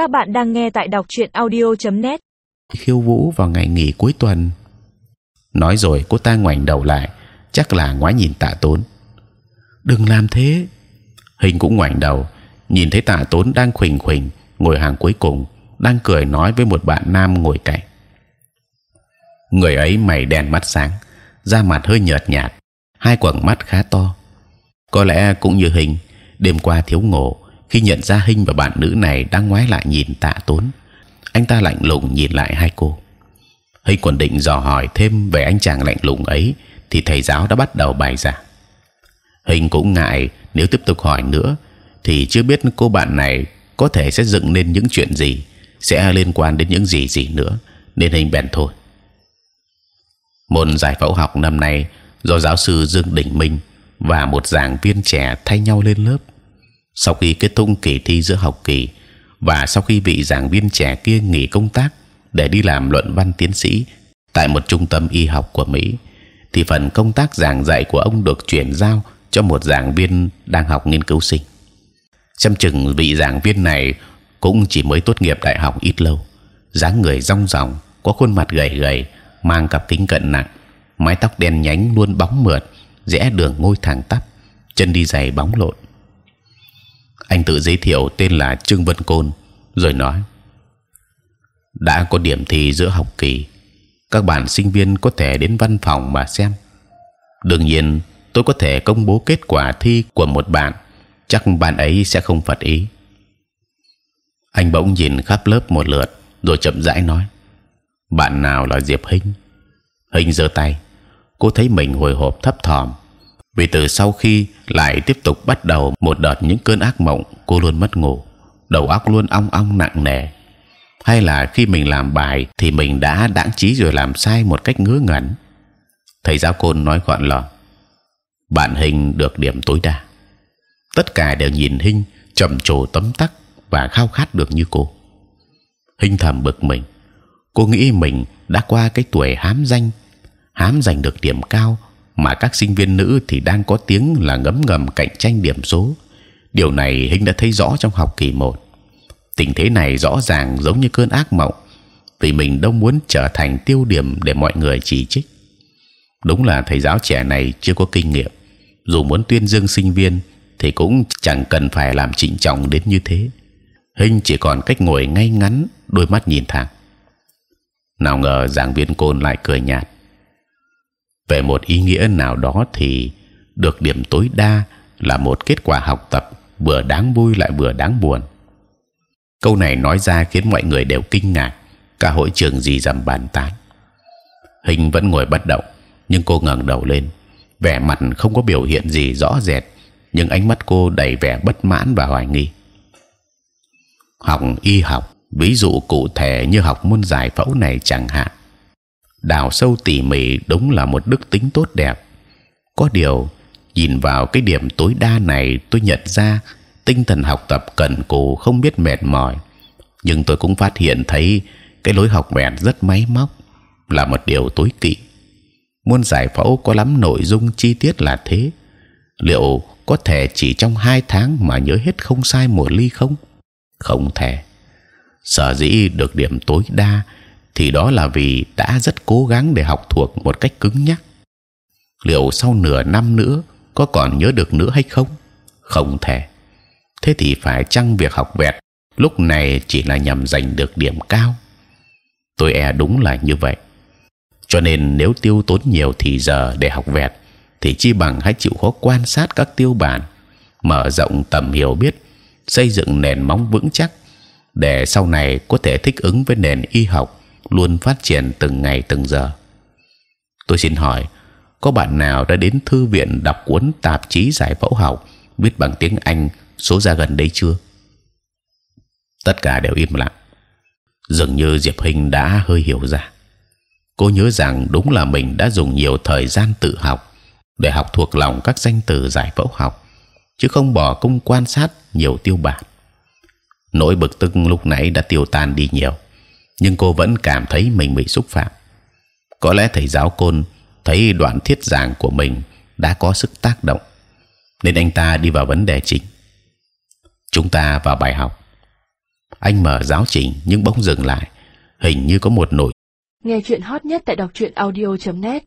Các bạn đang nghe tại đọc truyện audio.net. khiêu vũ vào ngày nghỉ cuối tuần. Nói rồi cô ta ngoảnh đầu lại, chắc là ngoái nhìn Tạ Tốn. Đừng làm thế. Hình cũng ngoảnh đầu, nhìn thấy Tạ Tốn đang khuỳnh khuỳnh ngồi hàng cuối cùng, đang cười nói với một bạn nam ngồi cạnh. Người ấy mày đen mắt sáng, da mặt hơi nhợt nhạt, hai quầng mắt khá to. Có lẽ cũng như hình đêm qua thiếu ngủ khi nhận ra hình và bạn nữ này đang ngoái lại nhìn Tạ Tốn, anh ta lạnh lùng nhìn lại hai cô. Hình còn định dò hỏi thêm về anh chàng lạnh lùng ấy, thì thầy giáo đã bắt đầu bài giảng. Hình cũng ngại nếu tiếp tục hỏi nữa, thì chưa biết cô bạn này có thể sẽ dựng nên những chuyện gì, sẽ liên quan đến những gì gì nữa, nên hình bèn thôi. Môn giải phẫu học năm nay do giáo sư Dương Đình Minh và một giảng viên trẻ thay nhau lên lớp. Sau khi kết thúc kỳ thi giữa học kỳ và sau khi vị giảng viên trẻ kia nghỉ công tác để đi làm luận văn tiến sĩ tại một trung tâm y học của Mỹ, thì phần công tác giảng dạy của ông được chuyển giao cho một giảng viên đang học nghiên cứu sinh. Xem chừng vị giảng viên này cũng chỉ mới tốt nghiệp đại học ít lâu, dáng người rong ròng, có khuôn mặt gầy gầy, mang cặp kính cận nặng, mái tóc đen nhánh luôn bóng mượt, rẽ đường ngôi thẳng tắp, chân đi giày bóng lộn. Anh tự giới thiệu tên là Trương Vân Côn, rồi nói: đã có điểm thi giữa học kỳ, các bạn sinh viên có thể đến văn phòng mà xem. đương nhiên, tôi có thể công bố kết quả thi của một bạn, chắc bạn ấy sẽ không phật ý. Anh bỗng nhìn khắp lớp một lượt, rồi chậm rãi nói: bạn nào là Diệp Hinh? Hinh giơ tay, cô thấy mình hồi hộp thấp thỏm vì từ sau khi lại tiếp tục bắt đầu một đợt những cơn ác mộng, cô luôn mất ngủ, đầu óc luôn ong ong nặng nề. Hay là khi mình làm bài thì mình đã đãng trí rồi làm sai một cách ngớ ngẩn. Thầy giáo côn nói gọn lỏn, bạn hình được điểm tối đa. Tất cả đều nhìn hình trầm trồ tấm tắc và khao khát được như cô. Hình thầm bực mình, cô nghĩ mình đã qua cái tuổi hám danh, hám giành được điểm cao mà các sinh viên nữ thì đang có tiếng là ngấm ngầm cạnh tranh điểm số. Điều này Hinh đã thấy rõ trong học kỳ một. Tình thế này rõ ràng giống như cơn ác mộng, vì mình đâu muốn trở thành tiêu điểm để mọi người chỉ trích. Đúng là thầy giáo trẻ này chưa có kinh nghiệm, dù muốn tuyên dương sinh viên thì cũng chẳng cần phải làm trịnh trọng đến như thế. Hinh chỉ còn cách ngồi ngay ngắn, đôi mắt nhìn thẳng. Nào ngờ giảng viên côn lại cười nhạt về một ý nghĩa nào đó thì được điểm tối đa là một kết quả học tập vừa đáng vui lại vừa đáng buồn. Câu này nói ra khiến mọi người đều kinh ngạc, cả hội trường gì dầm bàn tán. Hình vẫn ngồi bất động, nhưng cô ngẩng đầu lên, vẻ mặt không có biểu hiện gì rõ rệt, nhưng ánh mắt cô đầy vẻ bất mãn và hoài nghi. Học y học, ví dụ cụ thể như học môn giải phẫu này chẳng hạn, đào sâu tỉ mỉ đúng là một đức tính tốt đẹp. Có điều nhìn vào cái điểm tối đa này, tôi nhận ra tinh thần học tập cần cù không biết mệt mỏi, nhưng tôi cũng phát hiện thấy cái lối học vẹn rất máy móc là một điều tối kỵ. Muốn giải phẫu có lắm nội dung chi tiết là thế, liệu có thể chỉ trong hai tháng mà nhớ hết không sai một ly không? Không thể. Sở dĩ được điểm tối đa thì đó là vì đã rất cố gắng để học thuộc một cách cứng nhắc. Liệu sau nửa năm nữa có còn nhớ được nữa hay không? Không thể. Thế thì phải chăng việc học vẹt lúc này chỉ là nhằm giành được điểm cao? Tôi e đúng là như vậy. Cho nên nếu tiêu tốn nhiều thì giờ để học vẹt, thì chi bằng hãy chịu khó quan sát các tiêu bản, mở rộng tầm hiểu biết, xây dựng nền móng vững chắc để sau này có thể thích ứng với nền y học luôn phát triển từng ngày từng giờ. Tôi xin hỏi, có bạn nào đã đến thư viện đọc cuốn tạp chí giải phẫu học viết bằng tiếng Anh số ra gần đây chưa? Tất cả đều im lặng. Dường như Diệp Hinh đã hơi hiểu ra. Cô nhớ rằng đúng là mình đã dùng nhiều thời gian tự học để học thuộc lòng các danh từ giải phẫu học, chứ không bỏ công quan sát nhiều tiêu bản. Nỗi bực tức lúc nãy đã tiêu tan đi nhiều nhưng cô vẫn cảm thấy mình bị xúc phạm. Có lẽ thầy giáo côn thấy đoạn thiết giảng của mình đã có sức tác động, nên anh ta đi vào vấn đề chính. Chúng ta vào bài học. anh mở giáo trình nhưng bỗng dừng lại hình như có một nỗi. Nghe chuyện hot nhất tại đọc truyện audio.net